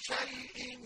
شيء